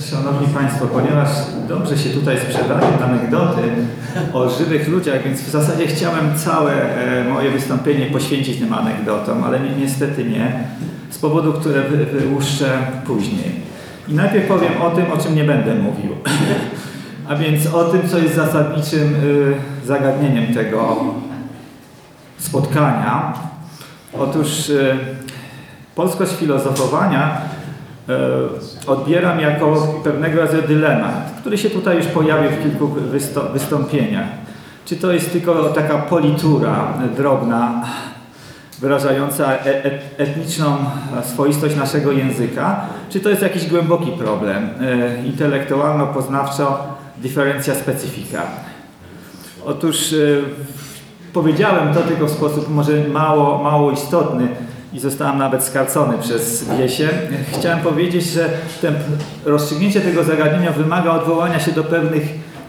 Szanowni Państwo, ponieważ dobrze się tutaj sprzedają anegdoty o żywych ludziach, więc w zasadzie chciałem całe e, moje wystąpienie poświęcić tym anegdotom, ale ni niestety nie, z powodu, które wy wyłuszczę później. I najpierw powiem o tym, o czym nie będę mówił, a więc o tym, co jest zasadniczym y, zagadnieniem tego spotkania. Otóż y, polskość filozofowania odbieram jako pewnego rodzaju dylemat, który się tutaj już pojawił w kilku wystąpieniach. Czy to jest tylko taka politura drobna, wyrażająca e, e, etniczną swoistość naszego języka, czy to jest jakiś głęboki problem, intelektualno-poznawczo dyferencja specyfika. Otóż powiedziałem to tylko w sposób może mało, mało istotny, i zostałem nawet skarcony przez Wiesię. Chciałem powiedzieć, że ten, rozstrzygnięcie tego zagadnienia wymaga odwołania się do pewnych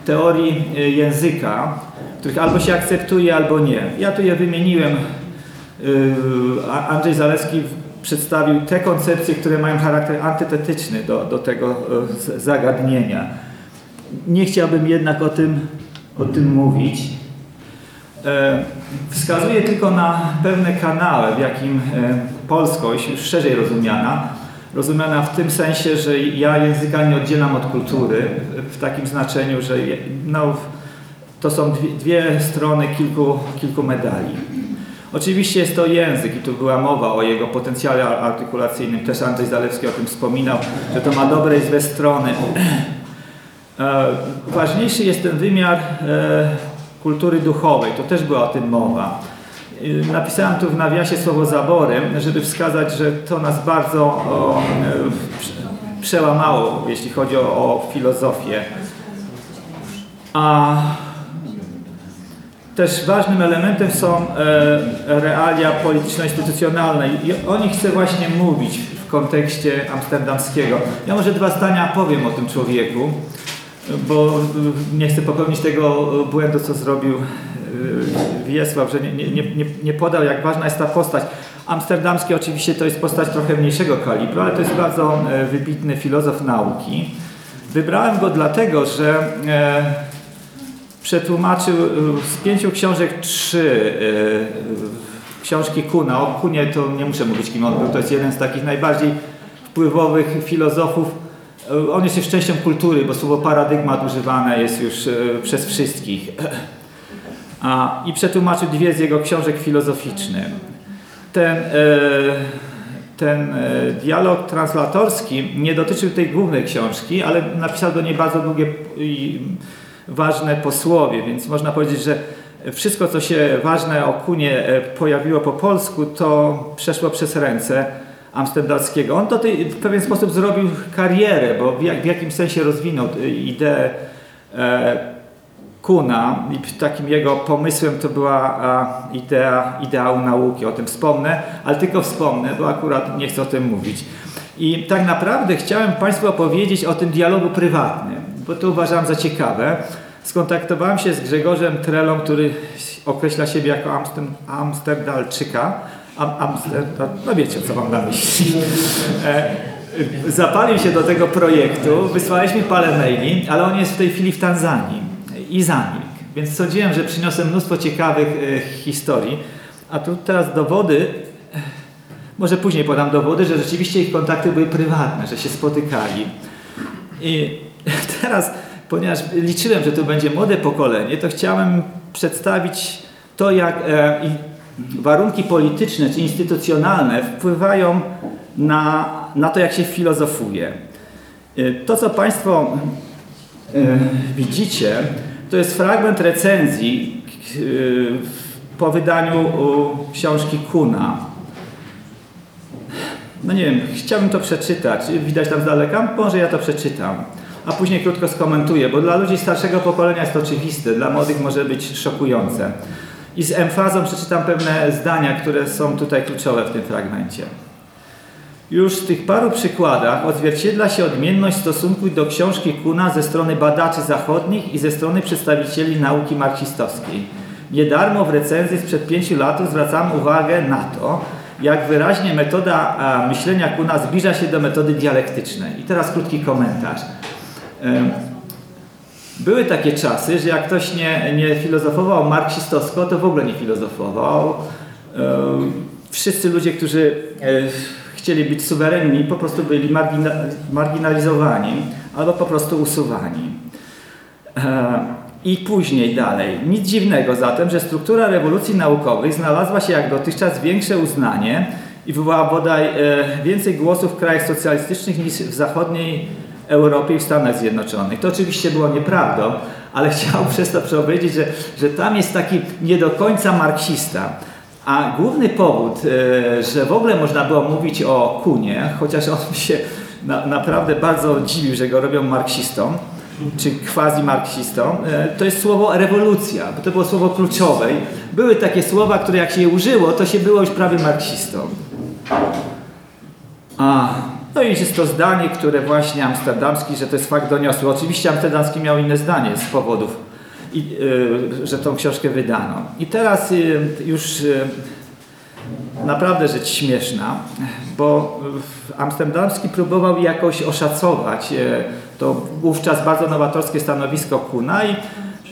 teorii e, języka, których albo się akceptuje, albo nie. Ja tu je wymieniłem. E, Andrzej Zaleski przedstawił te koncepcje, które mają charakter antytetyczny do, do tego e, zagadnienia. Nie chciałbym jednak o tym, o tym mówić. E, wskazuje tylko na pewne kanały, w jakim e, polskość, już szerzej rozumiana, rozumiana w tym sensie, że ja języka nie oddzielam od kultury, w takim znaczeniu, że no, to są dwie, strony kilku, kilku medali. Oczywiście jest to język i tu była mowa o jego potencjale artykulacyjnym. Też Andrzej Zalewski o tym wspominał, że to ma dobre i złe strony. E, ważniejszy jest ten wymiar kultury duchowej. To też była o tym mowa. Napisałem tu w nawiasie słowo zaborem, żeby wskazać, że to nas bardzo o, e, przełamało, jeśli chodzi o, o filozofię. A też ważnym elementem są e, realia polityczno-instytucjonalne i o nich chcę właśnie mówić w kontekście amsterdamskiego. Ja może dwa zdania powiem o tym człowieku bo nie chcę popełnić tego błędu, co zrobił e, Wiesław, że nie, nie, nie, nie podał, jak ważna jest ta postać. Amsterdamski oczywiście to jest postać trochę mniejszego kalibru, ale to jest bardzo wybitny filozof nauki. Wybrałem go dlatego, że e, przetłumaczył z pięciu książek trzy książki Kuna. O Kunie to nie muszę mówić, kim on był. To jest jeden z takich najbardziej wpływowych filozofów on jest już częścią kultury, bo słowo paradygmat używane jest już e, przez wszystkich. I przetłumaczył dwie z jego książek filozoficznych. Ten, e, ten dialog translatorski nie dotyczył tej głównej książki, ale napisał do niej bardzo długie i ważne posłowie, więc można powiedzieć, że wszystko, co się ważne o Kunie pojawiło po polsku, to przeszło przez ręce amsterdamskiego. On to w pewien sposób zrobił karierę, bo w, jak, w jakimś sensie rozwinął ideę e, Kuna i takim jego pomysłem to była idea ideału nauki. O tym wspomnę, ale tylko wspomnę, bo akurat nie chcę o tym mówić. I tak naprawdę chciałem Państwu opowiedzieć o tym dialogu prywatnym, bo to uważam za ciekawe. Skontaktowałem się z Grzegorzem Trelą, który określa siebie jako Amsterdalczyka, Am Amsterdam, no wiecie co mam na myśli. E, zapalił się do tego projektu, wysłaliśmy parę maili, ale on jest w tej chwili w Tanzanii i zamilkł. Więc sądziłem, że przyniosę mnóstwo ciekawych e, historii, a tu teraz dowody, e, może później podam dowody, że rzeczywiście ich kontakty były prywatne, że się spotykali. I teraz, ponieważ liczyłem, że tu będzie młode pokolenie, to chciałem przedstawić to, jak warunki polityczne czy instytucjonalne wpływają na, na to, jak się filozofuje. Y, to, co Państwo y, widzicie, to jest fragment recenzji y, po wydaniu książki Kuna. No nie wiem, chciałbym to przeczytać. Widać tam z daleka? Może ja to przeczytam. A później krótko skomentuję, bo dla ludzi starszego pokolenia jest to oczywiste, dla młodych może być szokujące i z emfazą przeczytam pewne zdania, które są tutaj kluczowe w tym fragmencie. Już w tych paru przykładach odzwierciedla się odmienność stosunku do książki Kuna ze strony badaczy zachodnich i ze strony przedstawicieli nauki marksistowskiej. Niedarmo w recenzji sprzed pięciu lat zwracam uwagę na to, jak wyraźnie metoda myślenia Kuna zbliża się do metody dialektycznej. I teraz krótki komentarz. Były takie czasy, że jak ktoś nie, nie filozofował marksistowsko, to w ogóle nie filozofował. Wszyscy ludzie, którzy e, chcieli być suwerenni, po prostu byli marginalizowani albo po prostu usuwani. E, I później dalej. Nic dziwnego zatem, że struktura rewolucji naukowej znalazła się jak dotychczas większe uznanie i wywołała bodaj e, więcej głosów w krajach socjalistycznych niż w zachodniej Europie i Stanach Zjednoczonych. To oczywiście było nieprawdą, ale chciałem przez to powiedzieć, że, że tam jest taki nie do końca marksista. A główny powód, e, że w ogóle można było mówić o Kunie, chociaż on się na, naprawdę bardzo dziwił, że go robią marksistą, czy quasi-marksistą, e, to jest słowo rewolucja, bo to było słowo kluczowe. Były takie słowa, które jak się je użyło, to się było już prawie marksistą. A, no i jest to zdanie, które właśnie amsterdamski, że to jest fakt doniosły. Oczywiście amsterdamski miał inne zdanie z powodów, y, że tą książkę wydano. I teraz y, już y, naprawdę rzecz śmieszna, bo amsterdamski próbował jakoś oszacować to wówczas bardzo nowatorskie stanowisko Kuna i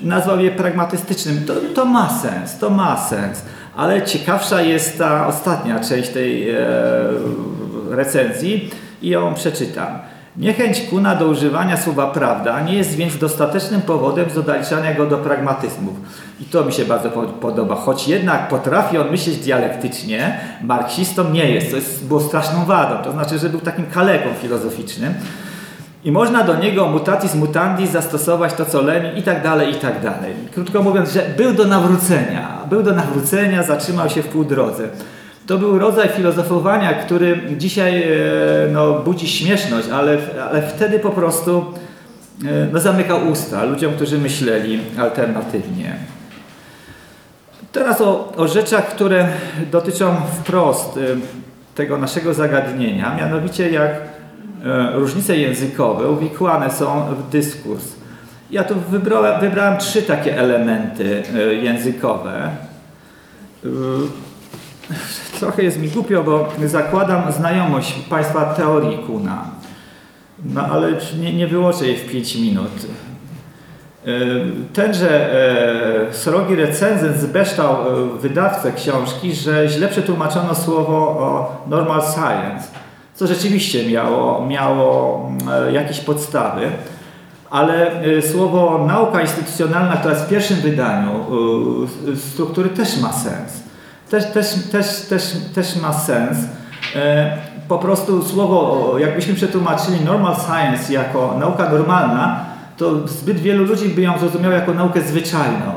nazwał je pragmatystycznym. To, to ma sens, to ma sens, ale ciekawsza jest ta ostatnia część tej recenzji i ją przeczytam. Niechęć Kuna do używania słowa prawda nie jest więc dostatecznym powodem do go do pragmatyzmów. I to mi się bardzo podoba. Choć jednak potrafi on myśleć dialektycznie, marksistą nie jest, co jest, było straszną wadą. To znaczy, że był takim kaleką filozoficznym. I można do niego mutatis mutandis zastosować to, co Lenin i tak dalej, i tak dalej. Krótko mówiąc, że był do nawrócenia. Był do nawrócenia, zatrzymał się w pół drodze. To był rodzaj filozofowania, który dzisiaj e, no, budzi śmieszność, ale, ale wtedy po prostu e, no, zamykał usta ludziom, którzy myśleli alternatywnie. Teraz o, o rzeczach, które dotyczą wprost e, tego naszego zagadnienia, mianowicie jak różnice językowe uwikłane są w dyskurs. Ja tu wybrałem, wybrałem trzy takie elementy językowe trochę jest mi głupio, bo zakładam znajomość Państwa teorii Kuna. No ale nie, nie wyłożę jej w 5 minut. E, tenże e, srogi recenzent zbeształ e, wydawcę książki, że źle przetłumaczono słowo o normal science, co rzeczywiście miało, miało jakieś podstawy, ale słowo nauka instytucjonalna, która jest w pierwszym wydaniu struktury też ma sens też, też, też, też, też ma sens. E, po prostu słowo, jakbyśmy przetłumaczyli normal science jako nauka normalna, to zbyt wielu ludzi by ją zrozumiało jako naukę zwyczajną.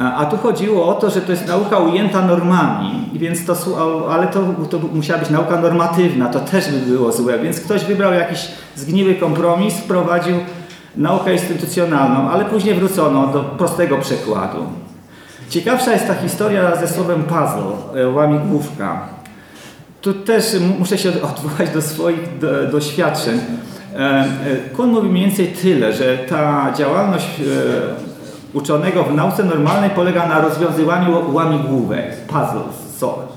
E, a tu chodziło o to, że to jest nauka ujęta normami, więc to, ale to, to musiała być nauka normatywna, to też by było złe, więc ktoś wybrał jakiś zgniły kompromis, wprowadził naukę instytucjonalną, ale później wrócono do prostego przekładu. Ciekawsza jest ta historia ze słowem puzzle, e, łamigłówka. Tu też muszę się odwołać do swoich do, doświadczeń. E, e, Kuhn mówi mniej więcej tyle, że ta działalność uczonego w nauce normalnej polega na rozwiązywaniu łamigłówek, puzzle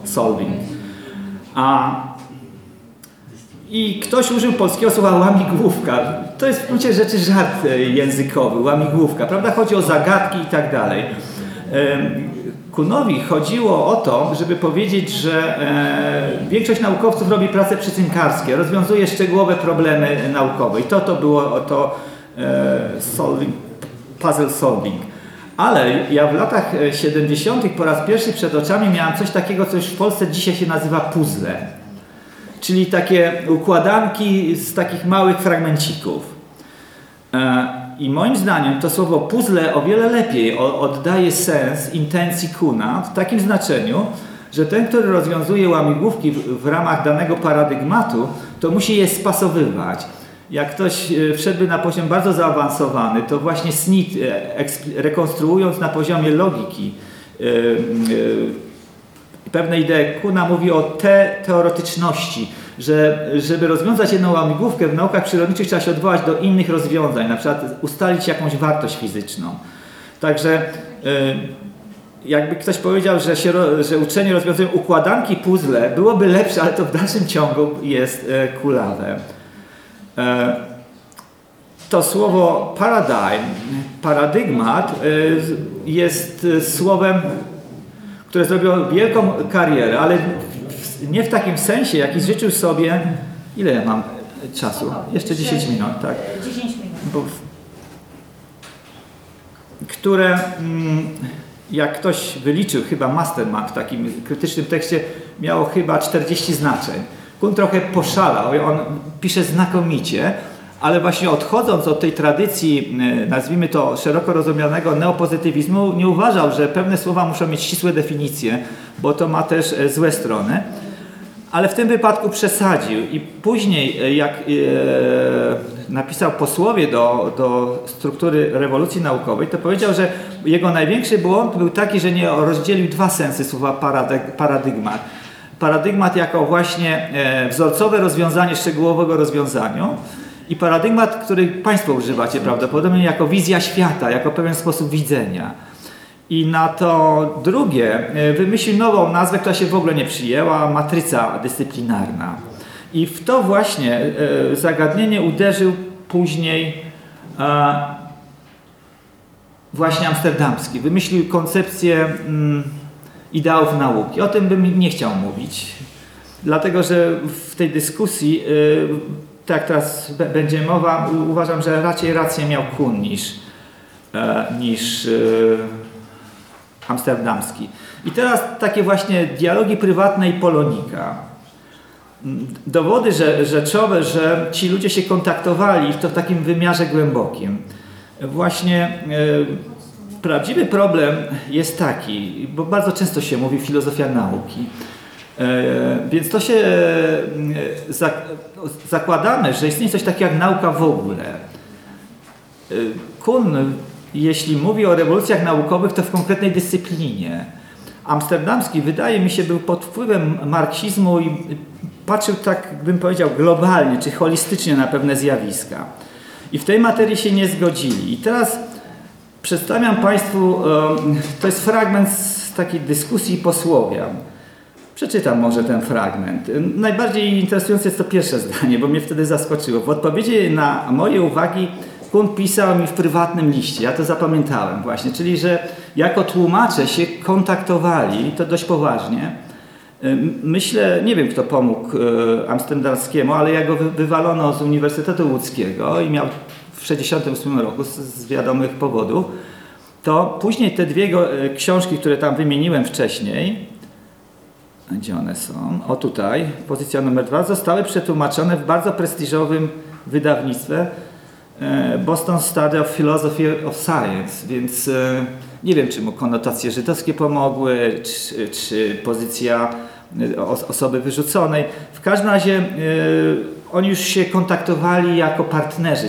solving. A i ktoś użył polskiego słowa łamigłówka. To jest w gruncie rzeczy żart językowy, łamigłówka, prawda? Chodzi o zagadki i tak dalej. Kunowi chodziło o to, żeby powiedzieć, że e, większość naukowców robi prace przycynkarskie, rozwiązuje szczegółowe problemy naukowe i to to było to e, solving, puzzle solving. Ale ja w latach 70. po raz pierwszy przed oczami miałem coś takiego, co już w Polsce dzisiaj się nazywa puzzle. Czyli takie układanki z takich małych fragmencików. I moim zdaniem to słowo puzzle o wiele lepiej oddaje sens intencji Kuna w takim znaczeniu, że ten, który rozwiązuje łamigłówki w, ramach danego paradygmatu, to musi je spasowywać. Jak ktoś e, wszedłby na poziom bardzo zaawansowany, to właśnie Smith, e, rekonstruując na poziomie logiki e, pewne idee Kuna mówi o te teoretyczności, że żeby rozwiązać jedną łamigłówkę w naukach przyrodniczych trzeba się odwołać do innych rozwiązań, na przykład ustalić jakąś wartość fizyczną. Także jakby ktoś powiedział, że, się, że uczeni rozwiązują układanki puzzle, byłoby lepsze, ale to w dalszym ciągu jest e, kulawe. E, to słowo paradigm, paradygmat jest słowem, które zrobiło wielką karierę, ale nie w takim sensie, jaki życzył sobie. Ile ja mam czasu? Jeszcze 10 minut, tak? 10 minut. Które. Mm, jak ktoś wyliczył, chyba Masterman w takim krytycznym tekście, miało chyba 40 znaczeń. Kun trochę poszalał, on pisze znakomicie, ale właśnie odchodząc od tej tradycji, e, nazwijmy to szeroko rozumianego neopozytywizmu, nie uważał, że pewne słowa muszą mieć ścisłe definicje, bo to ma też e, złe strony ale w tym wypadku przesadził i później e, jak e, napisał posłowie do, do struktury rewolucji naukowej, to powiedział, że jego największy błąd był taki, że nie rozdzielił dwa sensy słowa paradygmat. Paradygmat jako właśnie e, wzorcowe rozwiązanie szczegółowego rozwiązaniu i paradygmat, który Państwo używacie prawdopodobnie jako wizja świata, jako pewien sposób widzenia. I na to drugie e, wymyślił nową nazwę, która się w ogóle nie przyjęła, matryca dyscyplinarna. I w to właśnie e, zagadnienie uderzył później e, właśnie amsterdamski. Wymyślił koncepcję mm, ideałów nauki. O tym bym nie chciał mówić, dlatego że w tej dyskusji, tak teraz będzie mowa, uważam, że raczej rację miał Kuhn niż, niż amsterdamski. I teraz takie właśnie dialogi prywatne i polonika. Dowody że, rzeczowe, że ci ludzie się kontaktowali to w takim wymiarze głębokim. Właśnie e, prawdziwy problem jest taki, bo bardzo często się mówi filozofia nauki. E, więc to się e, zak zakładamy, że istnieje coś takiego jak nauka w ogóle. Kuhn jeśli mówi o rewolucjach naukowych, to w konkretnej dyscyplinie. Amsterdamski, wydaje mi się, był pod wpływem marksizmu i patrzył tak, bym powiedział, globalnie czy holistycznie na pewne zjawiska. I w tej materii się nie zgodzili. I teraz przedstawiam Państwu, to jest fragment z takiej dyskusji posłowia. Przeczytam może ten fragment. Najbardziej interesujące jest to pierwsze zdanie, bo mnie wtedy zaskoczyło. W odpowiedzi na moje uwagi Kun pisał mi w prywatnym liście, ja to zapamiętałem właśnie, czyli że jako tłumacze się kontaktowali, to dość poważnie. Myślę, nie wiem kto pomógł e, Amsterdamskiemu, ale jak go wywalono z Uniwersytetu Łódzkiego i miał w 1968 roku z, wiadomych powodów, to później te dwie e, książki, które tam wymieniłem wcześniej, gdzie one są? O tutaj, pozycja numer dwa, zostały przetłumaczone w bardzo prestiżowym wydawnictwie Boston Study of Philosophy of Science, więc e, nie wiem, czy mu konotacje żydowskie pomogły, czy, czy pozycja e, osoby wyrzuconej. W każdym razie oni już się kontaktowali jako partnerzy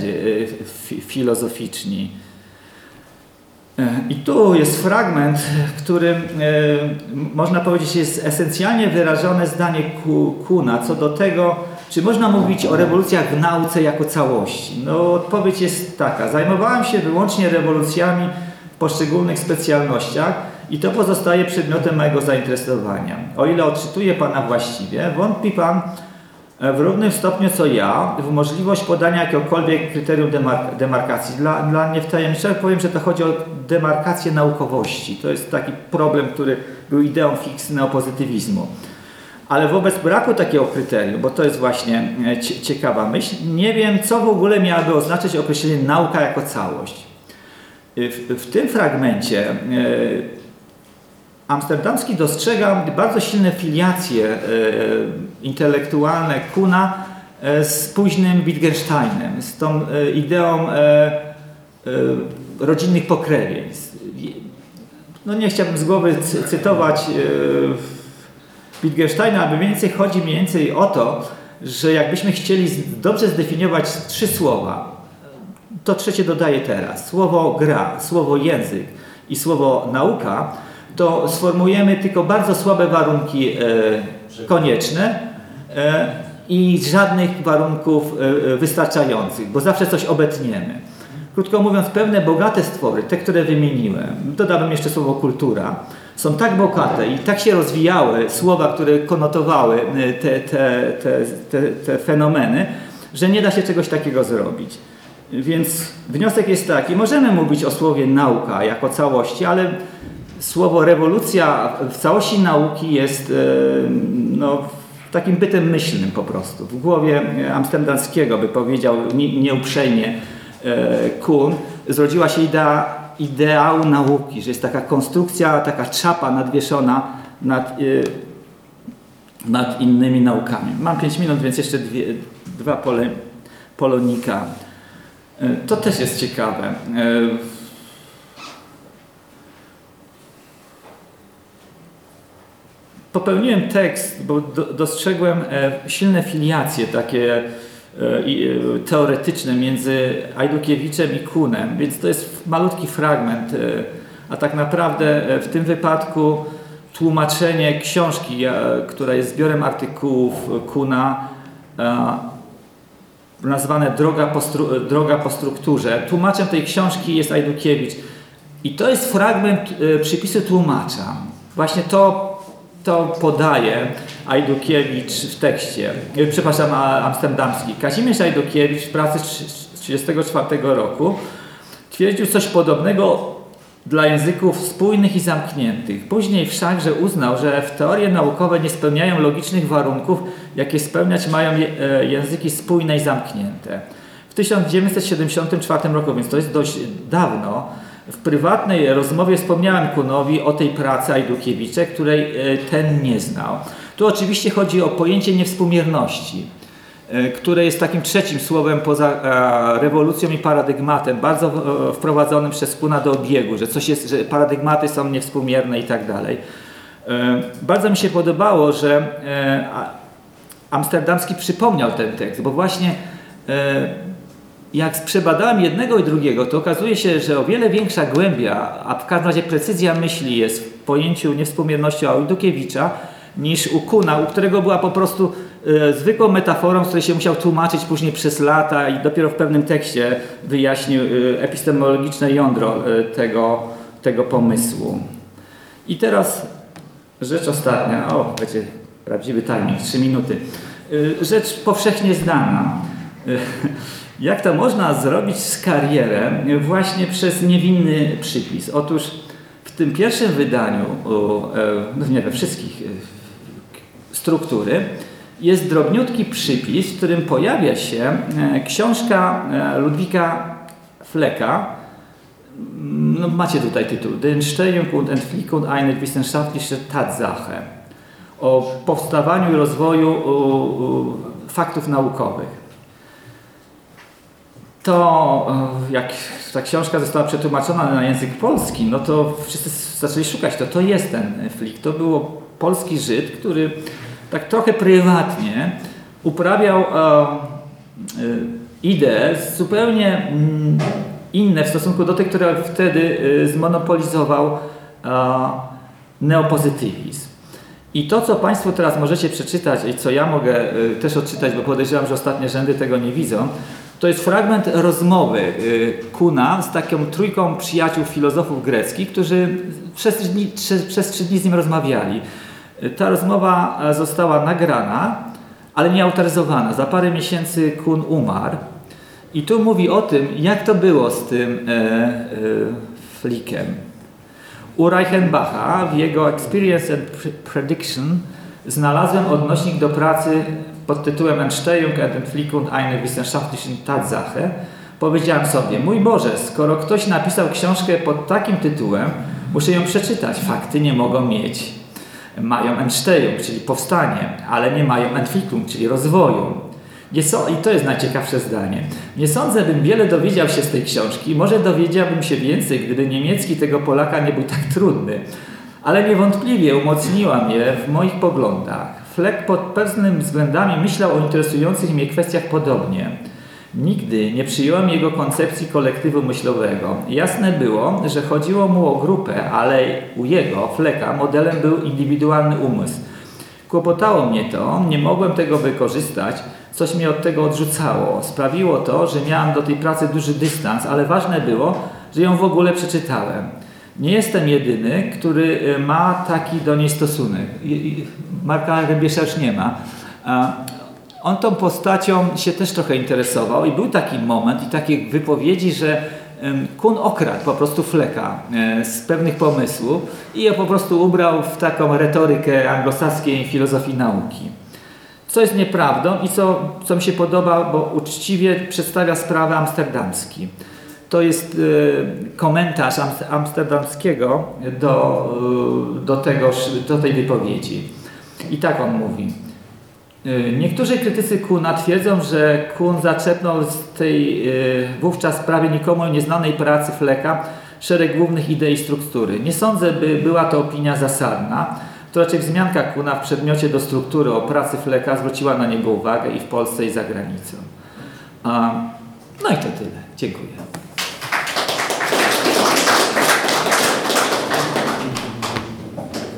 filozoficzni. I tu jest fragment, w którym można powiedzieć jest esencjalnie wyrażone zdanie Kuna co do tego, czy można mówić o rewolucjach w nauce jako całości? No, odpowiedź jest taka. Zajmowałem się wyłącznie rewolucjami w poszczególnych specjalnościach i to pozostaje przedmiotem mojego zainteresowania. O ile odczytuję Pana właściwie, wątpi Pan w równym stopniu co ja w możliwość podania jakiegokolwiek kryterium demark demarkacji. Dla, dla mnie wtajemniczego powiem, że to chodzi o demarkację naukowości. To jest taki problem, który był ideą fix neopozytywizmu. Ale wobec braku takiego kryterium, bo to jest właśnie e, ciekawa myśl, nie wiem, co w ogóle miałaby oznaczać określenie nauka jako całość. E, w, w tym fragmencie e, Amsterdamski dostrzega bardzo silne filiacje intelektualne Kuna z późnym Wittgensteinem, z tą ideą rodzinnych pokrewieństw. No nie chciałbym z głowy cytować Wittgensteina, mniej więcej chodzi mniej więcej o to, że jakbyśmy chcieli dobrze zdefiniować trzy słowa, to trzecie dodaję teraz. Słowo gra, słowo język i słowo nauka, to sformułujemy tylko bardzo słabe warunki e, konieczne e, i żadnych warunków e, wystarczających, bo zawsze coś obetniemy. Krótko mówiąc, pewne bogate stwory, te, które wymieniłem, dodałbym jeszcze słowo kultura, są tak bogate i tak się rozwijały słowa, które konotowały te, te, te, te, te fenomeny, że nie da się czegoś takiego zrobić. Więc wniosek jest taki, możemy mówić o słowie nauka jako całości, ale słowo rewolucja w całości nauki jest no, takim bytem myślnym po prostu. W głowie amsterdamskiego, by powiedział nieuprzejmie Kuhn, zrodziła się idea ideału nauki, że jest taka konstrukcja, taka czapa nadwieszona nad, nad innymi naukami. Mam 5 minut, więc jeszcze dwie, dwa pole, polonika. To też jest ciekawe. Popełniłem tekst, bo dostrzegłem silne filiacje takie teoretyczne między Ajdukiewiczem i Kunem, więc to jest malutki fragment, a tak naprawdę w tym wypadku tłumaczenie książki, która jest zbiorem artykułów Kuna, nazwane Droga po, Droga po strukturze. Tłumaczem tej książki jest Ajdukiewicz i to jest fragment przypisu tłumacza. Właśnie to to podaje Ajdukiewicz w tekście, przepraszam, amsterdamski. Kazimierz Ajdukiewicz w pracy z 1934 roku twierdził coś podobnego dla języków spójnych i zamkniętych. Później wszakże uznał, że w teorie naukowe nie spełniają logicznych warunków, jakie spełniać mają języki spójne i zamknięte. W 1974 roku, więc to jest dość dawno, w prywatnej rozmowie wspomniałem Kunowi o tej pracy Ajdukiewicza, której ten nie znał. Tu oczywiście chodzi o pojęcie niewspółmierności, które jest takim trzecim słowem poza rewolucją i paradygmatem, bardzo wprowadzonym przez Kuna do obiegu, że coś jest, że paradygmaty są niewspółmierne i tak dalej. Bardzo mi się podobało, że Amsterdamski przypomniał ten tekst, bo właśnie jak przebadałem jednego i drugiego, to okazuje się, że o wiele większa głębia, a w każdym razie precyzja myśli jest w pojęciu niewspółmierności Audukiewicza niż u Kuna, u którego była po prostu e, zwykłą metaforą, z której się musiał tłumaczyć później przez lata i dopiero w pewnym tekście wyjaśnił e, epistemologiczne jądro e, tego, tego pomysłu. I teraz rzecz ostatnia, o, będzie prawdziwy timing, trzy minuty. Rzecz powszechnie znana. E, jak to można zrobić z karierę właśnie przez niewinny przypis? Otóż w tym pierwszym wydaniu, no nie we wszystkich struktury, jest drobniutki przypis, w którym pojawia się książka Ludwika Fleka. No, macie tutaj tytuł. Den Entstehung und Entwicklung einer wissenschaftlichen Tatsache. O powstawaniu i rozwoju faktów naukowych to jak ta książka została przetłumaczona na język polski, no to wszyscy zaczęli szukać, to to jest ten flik. To był polski Żyd, który tak trochę prywatnie uprawiał e, e, idee zupełnie mm, inne w stosunku do tych, które wtedy e, zmonopolizował neopozytywizm. I to, co Państwo teraz możecie przeczytać i co ja mogę też odczytać, bo podejrzewam, że ostatnie rzędy tego nie widzą, to jest fragment rozmowy y, Kuna z taką trójką przyjaciół filozofów greckich, którzy przez trzy dni, przez trzy dni z nim rozmawiali. Y, ta rozmowa e, została nagrana, ale nie autoryzowana. Za parę miesięcy Kun umarł. I tu mówi o tym, jak to było z tym e, e, flikiem. U Reichenbacha w jego Experience and Prediction znalazłem odnośnik do pracy pod tytułem Entstehung und Entwicklung einer wissenschaftlichen Tatsache, powiedziałem sobie, mój Boże, skoro ktoś napisał książkę pod takim tytułem, muszę ją przeczytać. Fakty nie mogą mieć. Mają Entstehung, czyli powstanie, ale nie mają Entwicklung, czyli rozwoju. Nie so, I to jest najciekawsze zdanie. Nie sądzę, bym wiele dowiedział się z tej książki. Może dowiedziałbym się więcej, gdyby niemiecki tego Polaka nie był tak trudny. Ale niewątpliwie umocniła mnie w moich poglądach. Fleck pod pewnymi względami myślał o interesujących mnie kwestiach podobnie. Nigdy nie przyjąłem jego koncepcji kolektywu myślowego. Jasne było, że chodziło mu o grupę, ale u jego, Flecka, modelem był indywidualny umysł. Kłopotało mnie to, nie mogłem tego wykorzystać, coś mnie od tego odrzucało. Sprawiło to, że miałem do tej pracy duży dystans, ale ważne było, że ją w ogóle przeczytałem. Nie jestem jedyny, który e, ma taki do niej stosunek. Marka Rebiesza już nie ma. On tą postacią się też trochę interesował i był taki moment i takie wypowiedzi, że Kun okradł po prostu Fleka e, z pewnych pomysłów i je po prostu ubrał w taką retorykę anglosaskiej filozofii nauki. Co jest nieprawdą i co, co mi się podoba, bo uczciwie przedstawia sprawę amsterdamski. To jest e, komentarz Amst- amsterdamskiego do, e, do, tegoż, do tej wypowiedzi. I tak on mówi. E, Niektórzy krytycy Kuna twierdzą, że Kun zaczerpnął z tej wówczas prawie nikomu nieznanej pracy Fleka szereg głównych idei struktury. Nie sądzę, by była to opinia zasadna. To raczej wzmianka Kuna w przedmiocie do struktury o pracy Fleka zwróciła na niego uwagę i w Polsce i za granicą. No i to tyle. Dziękuję.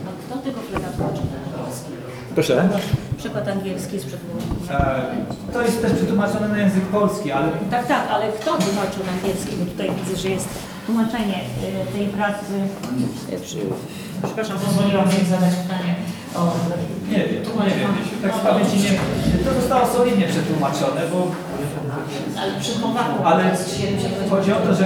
A kto tego Fleka tłumaczył? Proszę. Przykład angielski jest przetłumaczony. E, To jest też przetłumaczone na język polski, ale Tak, tak, ale kto tłumaczył na angielski? Bo tutaj widzę, że jest tłumaczenie y, tej pracy. przy, przepraszam, pozwoliłam sobie zadać pytanie o nie wiem, nie wiem. Tak z pamięci nie To zostało solidnie przetłumaczone, bo Ale przy Ale chodzi o to, że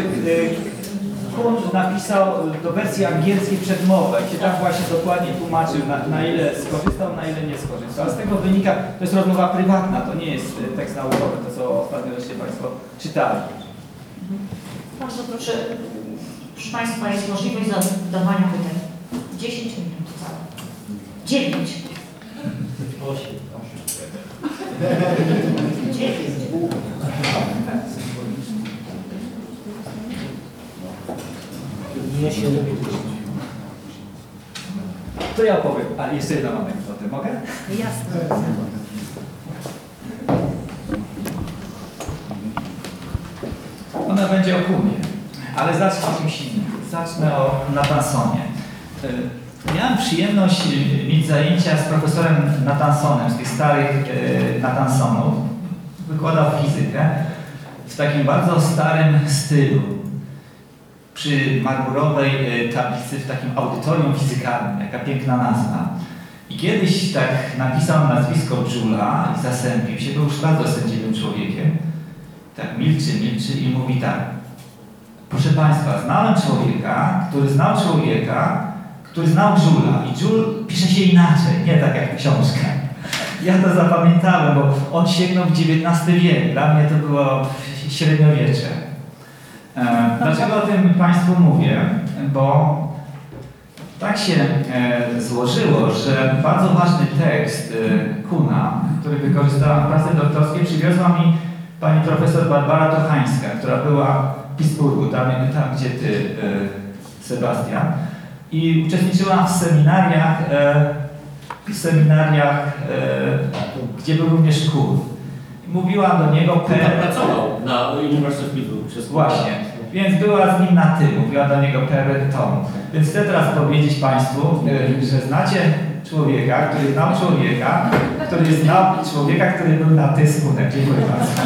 Kun napisał do wersji angielskiej przedmowę i się tak właśnie dokładnie tłumaczył, na, na ile skorzystał, na ile nie skorzystał. A z tego wynika, to jest rozmowa prywatna, to nie jest y, tekst naukowy, to co ostatnio żeście Państwo czytali. Bardzo proszę, proszę Państwa, jest możliwość zadawania pytań. 10 minut całe. 9. 8. 9. To ja opowiem, ale jeszcze jedna mam anegdotę, mogę? Jasne. Ona będzie o kumie, ale zacznę o czymś innym. Zacznę o Natansonie. Y, Miałem przyjemność y, mieć zajęcia z profesorem Natansonem, z tych starych y, Natansonów. Wykładał fizykę w takim bardzo starym stylu. Przy marmurowej y, tablicy w takim audytorium fizykalnym. Jaka piękna nazwa. I kiedyś tak napisał nazwisko Jula i zasępił się. Był już bardzo sędziwym człowiekiem tak milczy, milczy i mówi tak. Proszę Państwa, znałem człowieka, który znał człowieka, który znał Żula. I Żul pisze się inaczej, nie tak jak książka. Ja to zapamiętałem, bo on sięgnął w XIX wiek. Dla mnie to było średniowiecze. E, Dlaczego o tym Państwu mówię? Bo tak się e, złożyło, że bardzo ważny tekst e, Kuna, który wykorzystałam w pracy doktorskiej, przywiozła mi pani profesor Barbara Tochańska, która była w Pittsburghu, tam, tam gdzie ty, Sebastian, i uczestniczyła w seminariach, w seminariach, gdzie był również Kun. Mówiła do niego Tam per... pracował na University of Pittsburgh Właśnie. Więc była z nim na ty, mówiła do niego per tom. Więc chcę teraz powiedzieć Państwu, y, że znacie człowieka, który znał człowieka, który znał człowieka, który był na ty skutek. Dziękuję bardzo.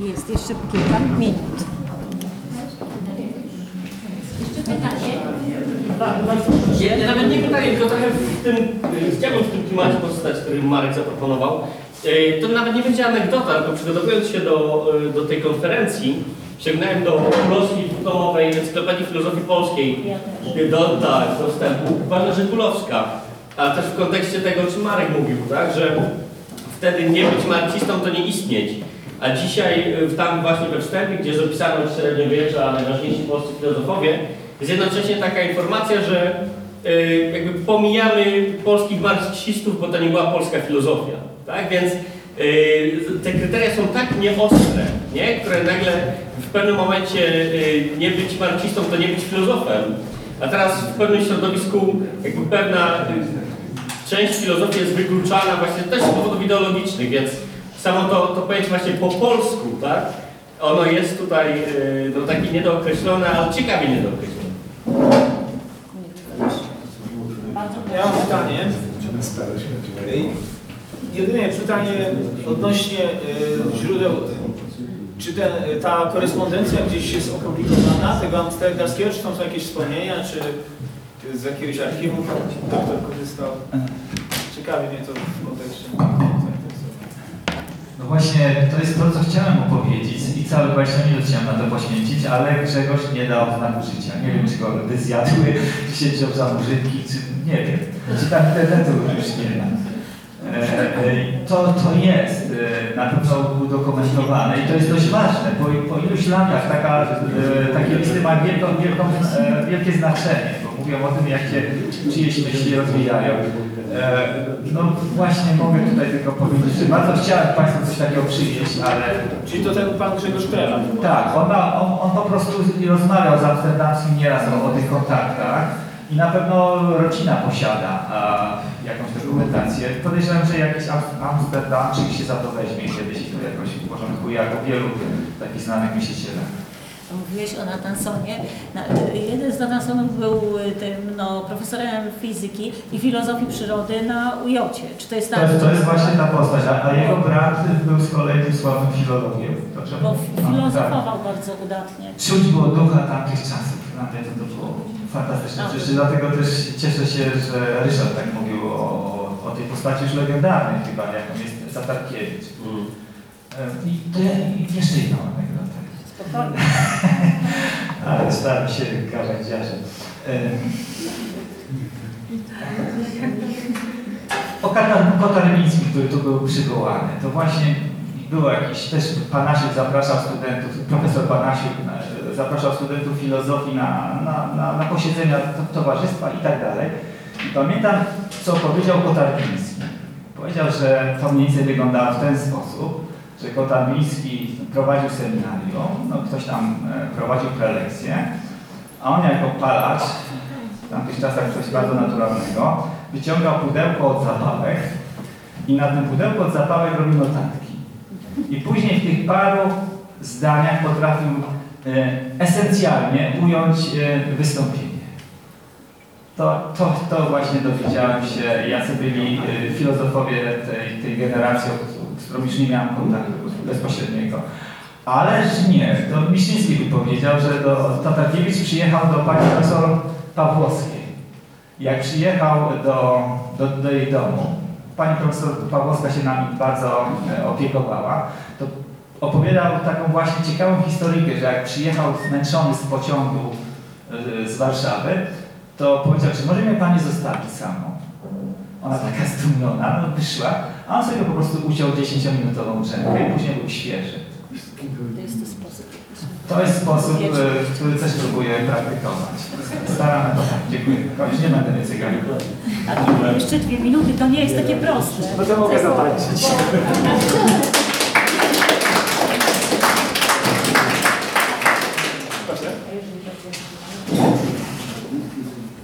Jest jeszcze kilka minut. Ja, ja nawet nie pytanie, tylko trochę w tym, y, chciałbym w tym klimacie pozostać, który Marek zaproponował. Y, To nawet nie będzie anegdota, tylko przygotowując się do, y, do tej konferencji, sięgnąłem do polskiej dyplomowej encyklopedii filozofii polskiej. Do, tak, do wstępu. Uważam, że Kulowska, ale też w kontekście tego, o czym Marek mówił, tak, że wtedy nie być marksistą to nie istnieć. A dzisiaj tam właśnie we wstępie, gdzie zapisano średniowiecza, najważniejsi polscy filozofowie, jest jednocześnie taka informacja, że jakby pomijamy polskich marksistów, bo to nie była polska filozofia. Tak? Więc y, te kryteria są tak nieostre, nie? które nagle w pewnym momencie y, nie być marksistą to nie być filozofem. A teraz w pewnym środowisku jakby pewna y, część filozofii jest wykluczana właśnie też z powodów ideologicznych, więc samo to, to pojęcie właśnie po polsku, tak? Ono jest tutaj y, no, takie niedookreślone, ale ciekawie niedookreślone. Ja mam pytanie. Jedynie pytanie odnośnie y, źródeł. Czy ten, y, ta korespondencja gdzieś jest opublikowana, tego amsterdamskiego, czy tam są jakieś wspomnienia, czy z jakiegoś archiwum doktor korzystał? Ciekawi mnie to w kontekście. No właśnie, to jest to, co chciałem opowiedzieć i całe 20 minut chciałem na to poświęcić, ale Grzegorz nie dał znaku życia. Nie wiem, czy go zjadły, czy się wziął za murzynki, czy nie wiem. Czy tam internetu już nie ma. E, e, To, to jest e, na pewno udokumentowane i to jest dość ważne. Po, po iluś latach taka, takie listy mają wielką, wielką, wielkie znaczenie, bo mówią o tym, jak się czyjeś myśli rozwijają. No właśnie mogę tutaj tylko powiedzieć, że bardzo chciałem Państwu coś takiego przywieźć, ale Czyli to ten pan Grzegorz Trela. tak, on, ma, on, on po prostu rozmawiał z Amsterdamskim nieraz o, o tych kontaktach i na pewno rodzina posiada a, jakąś dokumentację. Podejrzewam, że jakiś Am- Amsterdamczyk się za to weźmie i kiedyś to jakoś uporządkuje, jako wielu takich znanych myślicieli. Mówiłeś o Natansonie. Na- Jeden z Natansonów był y, tym no, profesorem fizyki i filozofii przyrody na UJ-cie. Czy to jest To tak? jest, to jest właśnie ta postać, a, jego brat był z kolei tym sławnym filologiem. To Bo no, tak. filozofował bardzo udatnie. Czuć było ducha tamtych czasów. Naprawdę to było fantastyczne. No. Przecież dlatego też cieszę się, że Ryszard tak mówił o, o tej postaci już legendarnej chyba, jaką jest Tatarkiewicz. Mm. I to ja, i jeszcze jedną anegdotę. Spokojnie. Ale staram się gawędziarzem. O Katar- Kotarbińskim, który tu był przywołany, to właśnie było jakiś, też Panasiuk zapraszał studentów, profesor Panasiuk e, zapraszał studentów filozofii na, na, na, na posiedzenia to- towarzystwa i tak dalej. I pamiętam, co powiedział Kotarbiński. Powiedział, że to mniej więcej wyglądało w ten sposób, że Kotarbiński prowadził seminarium, no ktoś tam e, prowadził prelekcję, a on jako palacz, w tamtych czasach coś bardzo naturalnego, wyciągał pudełko od zapałek i na tym pudełku od zapałek robił notatki. I później w tych paru zdaniach potrafił esencjalnie ująć e, wystąpienie. To, to, to właśnie dowiedziałem się, jacy byli e, filozofowie tej, tej generacji, z którą już nie miałem kontaktu bezpośredniego. Ależ nie, to Miśniński by powiedział, że do Tatarkiewicz przyjechał do pani profesor Pawłowskiej. Jak przyjechał do, do, do jej domu, pani profesor Pawłowska się nami bardzo e, opiekowała, to opowiadał taką właśnie ciekawą historyjkę, że jak przyjechał zmęczony z pociągu e, z Warszawy, to powiedział, czy może mnie pani zostawić samą? Ona taka zdumiona, no wyszła, a on sobie po prostu uciął 10-minutową drzemkę i później był świeży. To jest to sposób. To jest sposób, e, który też próbuję praktykować. Staramy się. Dziękuję. Kończ, nie będę więcej gadał. A jeszcze dwie minuty, to nie jest takie proste. No to mogę.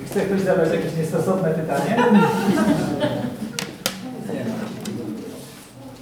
Chce ktoś zadać jakieś niestosowne pytanie?